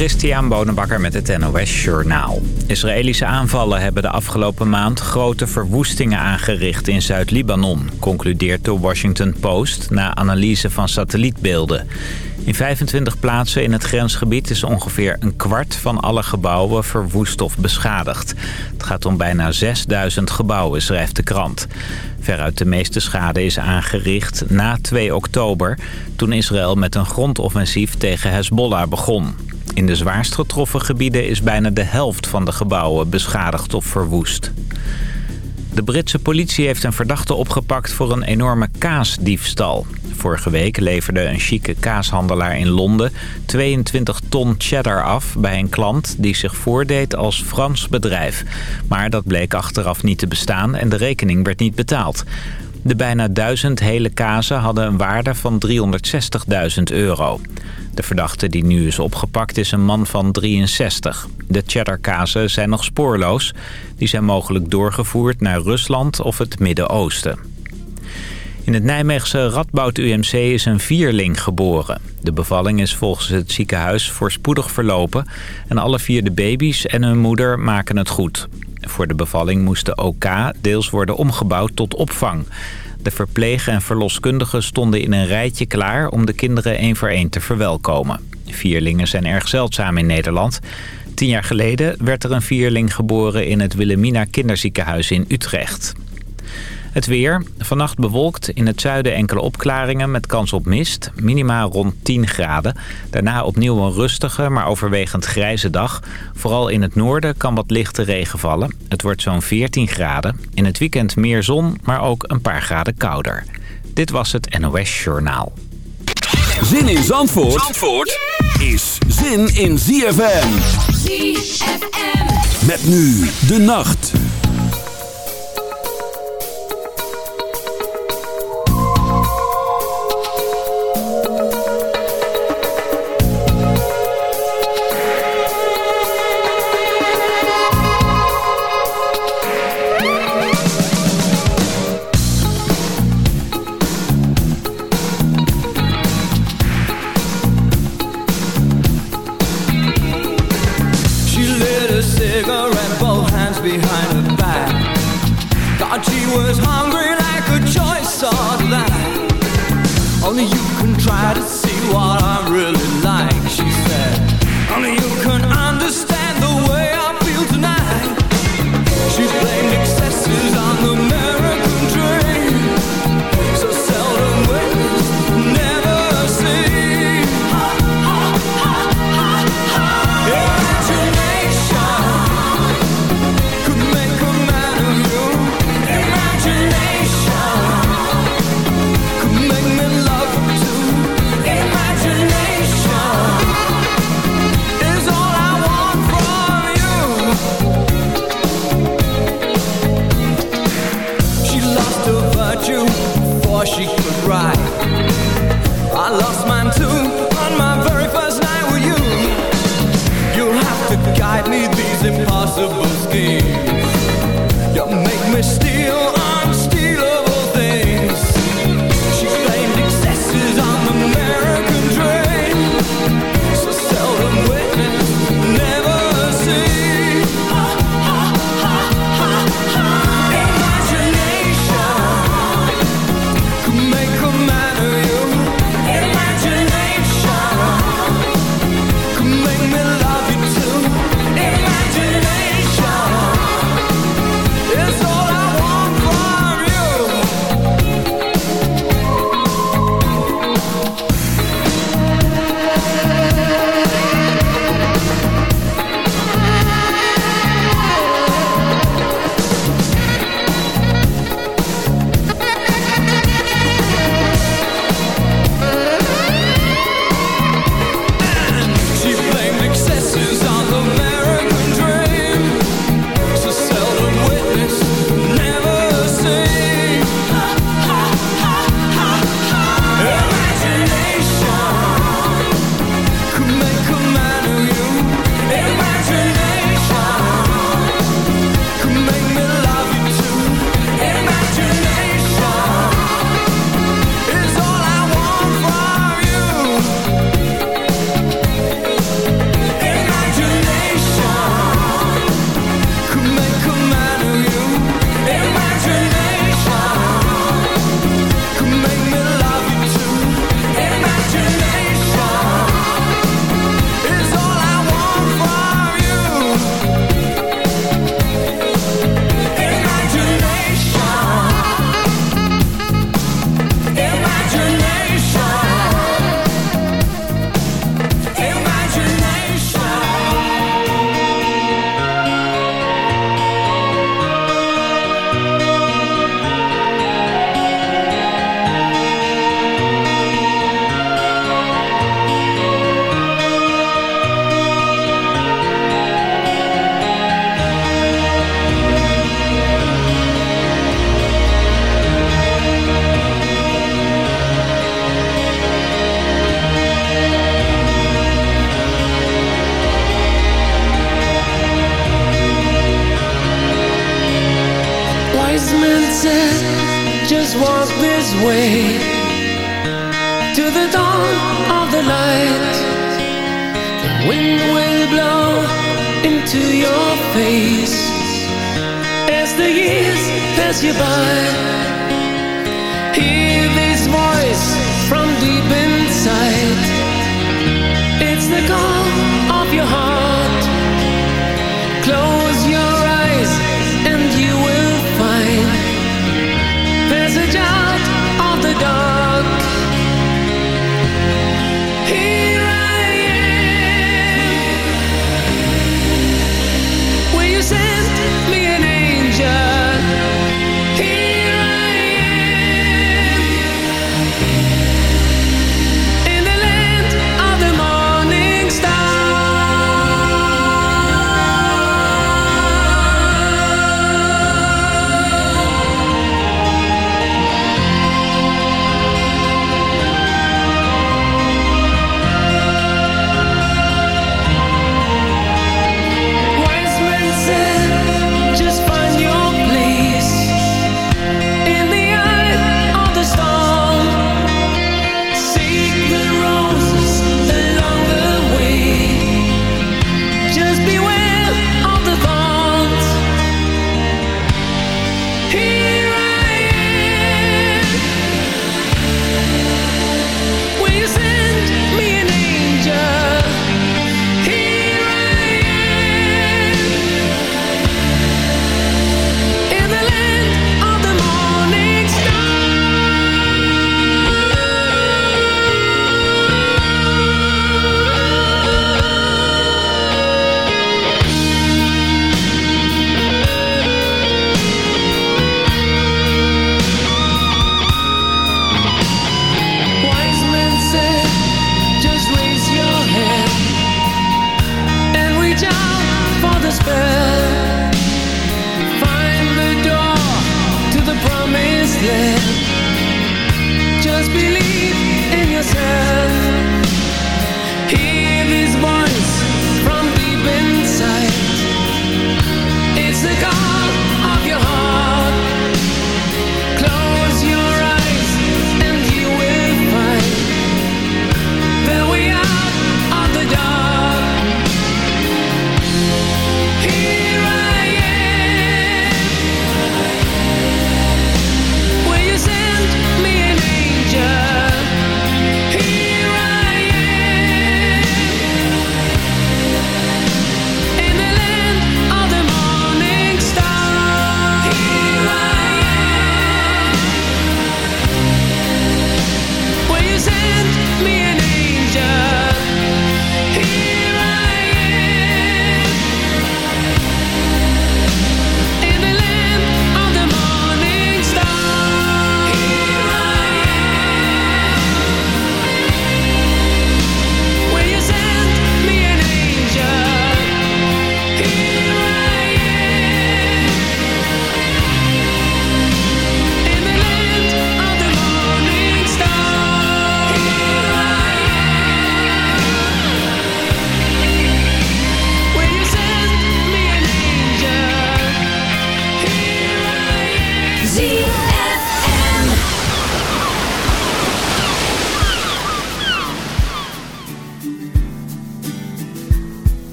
Christian Bonenbakker met het NOS Journaal. Israëlische aanvallen hebben de afgelopen maand grote verwoestingen aangericht in Zuid-Libanon... concludeert de Washington Post na analyse van satellietbeelden. In 25 plaatsen in het grensgebied is ongeveer een kwart van alle gebouwen verwoest of beschadigd. Het gaat om bijna 6000 gebouwen, schrijft de krant. Veruit de meeste schade is aangericht na 2 oktober... toen Israël met een grondoffensief tegen Hezbollah begon. In de zwaarst getroffen gebieden is bijna de helft van de gebouwen beschadigd of verwoest. De Britse politie heeft een verdachte opgepakt voor een enorme kaasdiefstal. Vorige week leverde een chique kaashandelaar in Londen 22 ton cheddar af bij een klant die zich voordeed als Frans bedrijf. Maar dat bleek achteraf niet te bestaan en de rekening werd niet betaald. De bijna duizend hele kazen hadden een waarde van 360.000 euro. De verdachte die nu is opgepakt is een man van 63. De cheddarkazen zijn nog spoorloos. Die zijn mogelijk doorgevoerd naar Rusland of het Midden-Oosten. In het Nijmeegse Radboud UMC is een vierling geboren. De bevalling is volgens het ziekenhuis voorspoedig verlopen... en alle vier de baby's en hun moeder maken het goed. Voor de bevalling moest de OK deels worden omgebouwd tot opvang. De verplegen en verloskundigen stonden in een rijtje klaar... om de kinderen één voor één te verwelkomen. Vierlingen zijn erg zeldzaam in Nederland... Tien jaar geleden werd er een vierling geboren in het Wilhelmina kinderziekenhuis in Utrecht. Het weer. Vannacht bewolkt. In het zuiden enkele opklaringen met kans op mist. Minima rond 10 graden. Daarna opnieuw een rustige, maar overwegend grijze dag. Vooral in het noorden kan wat lichte regen vallen. Het wordt zo'n 14 graden. In het weekend meer zon, maar ook een paar graden kouder. Dit was het NOS Journaal. Zin in Zandvoort, Zandvoort is zin in ZFM. ZFM. Met nu de nacht.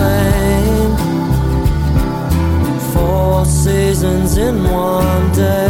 blame. Four seasons in one day.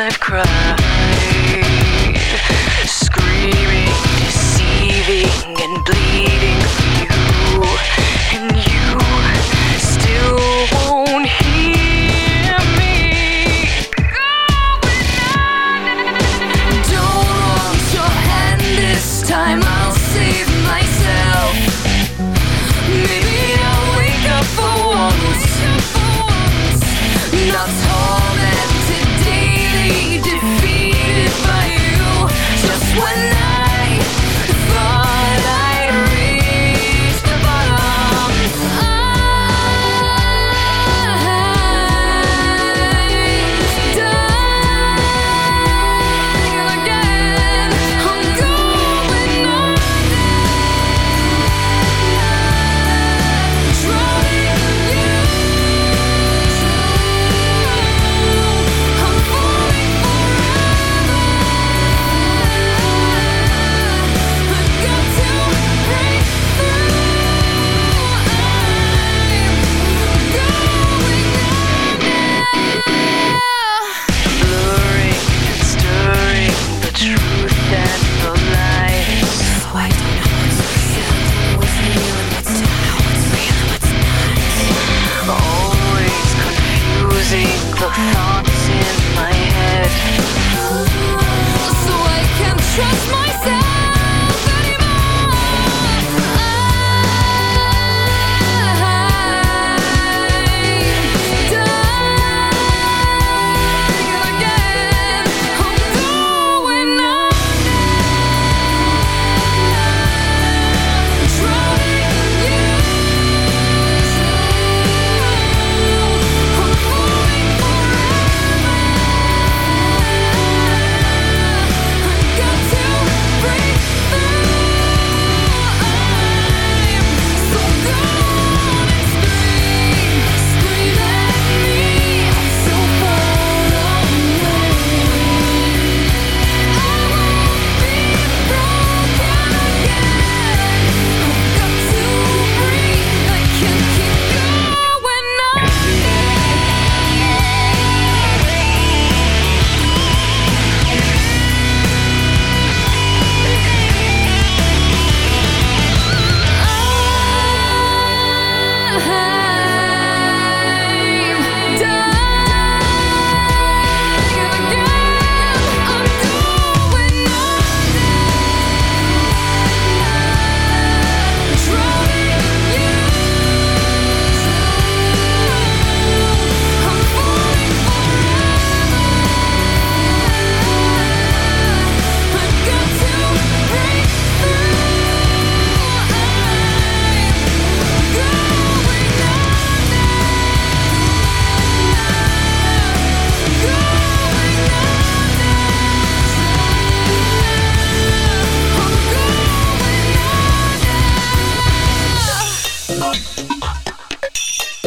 I've cried,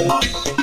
Música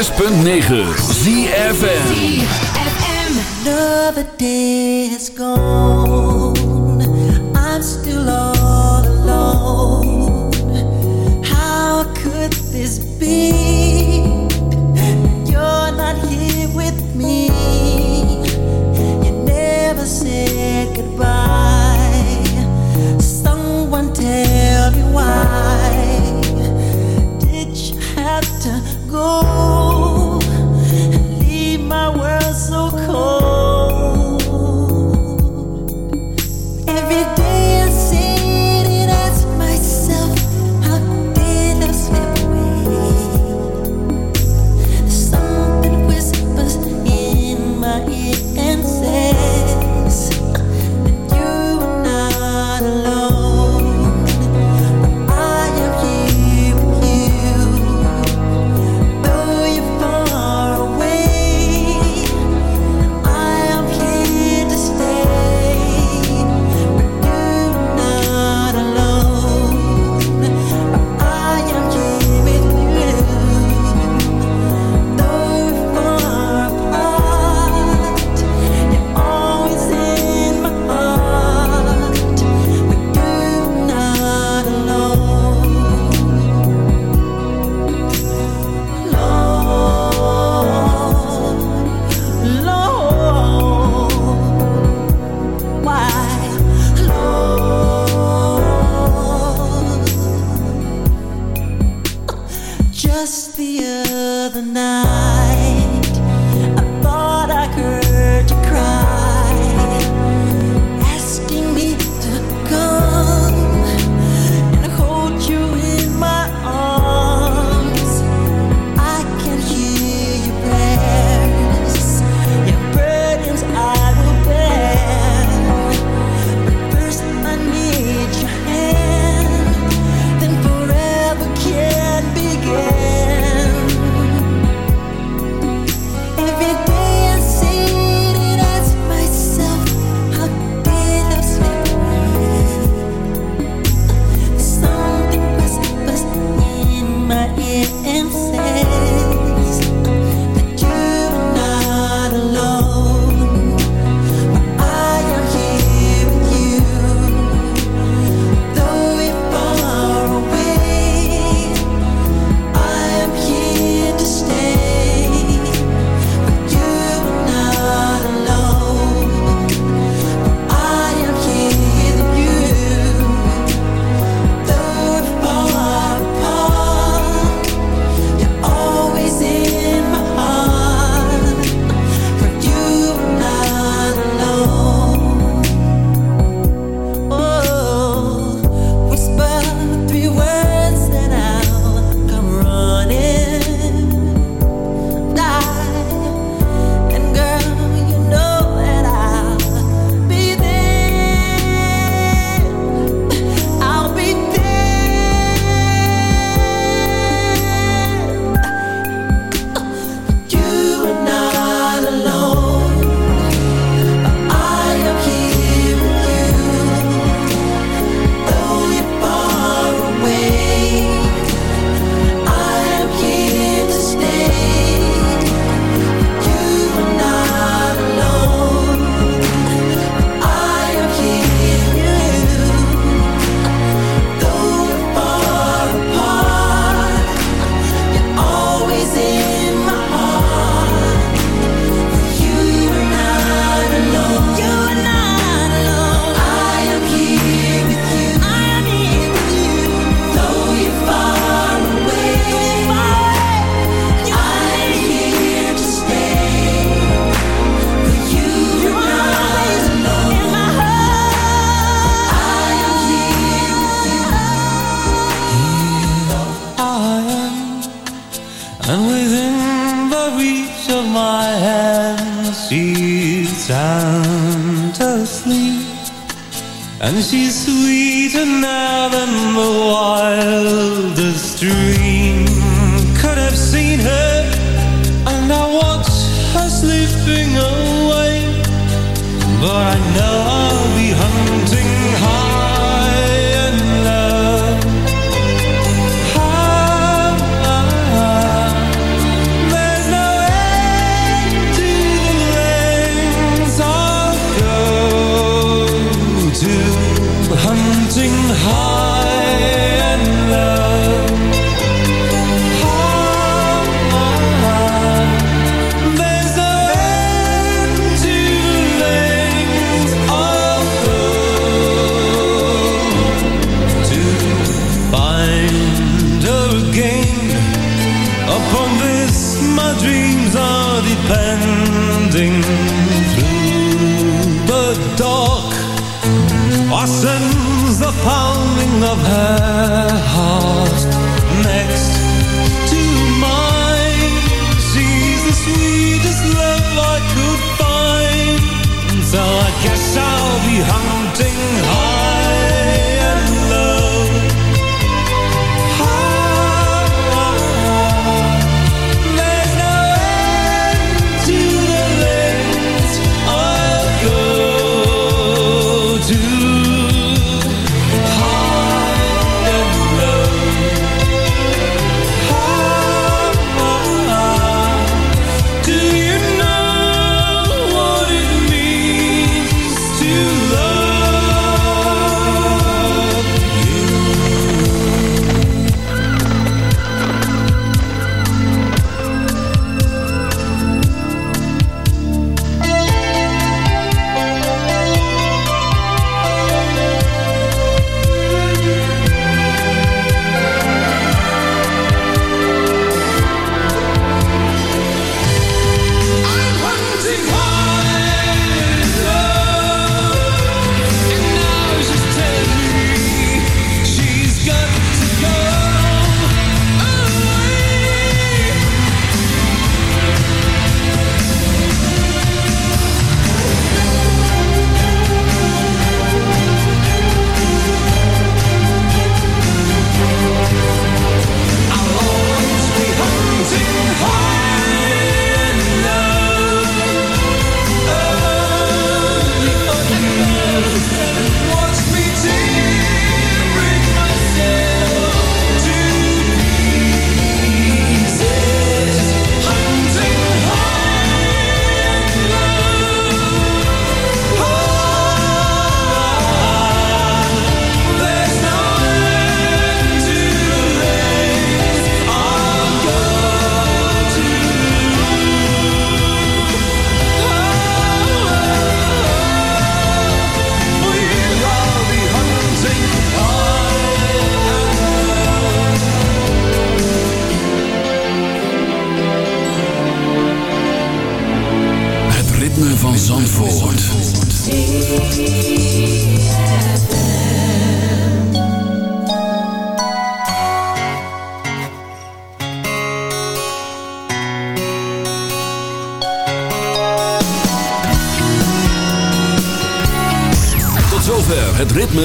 106.9 ZFN Another day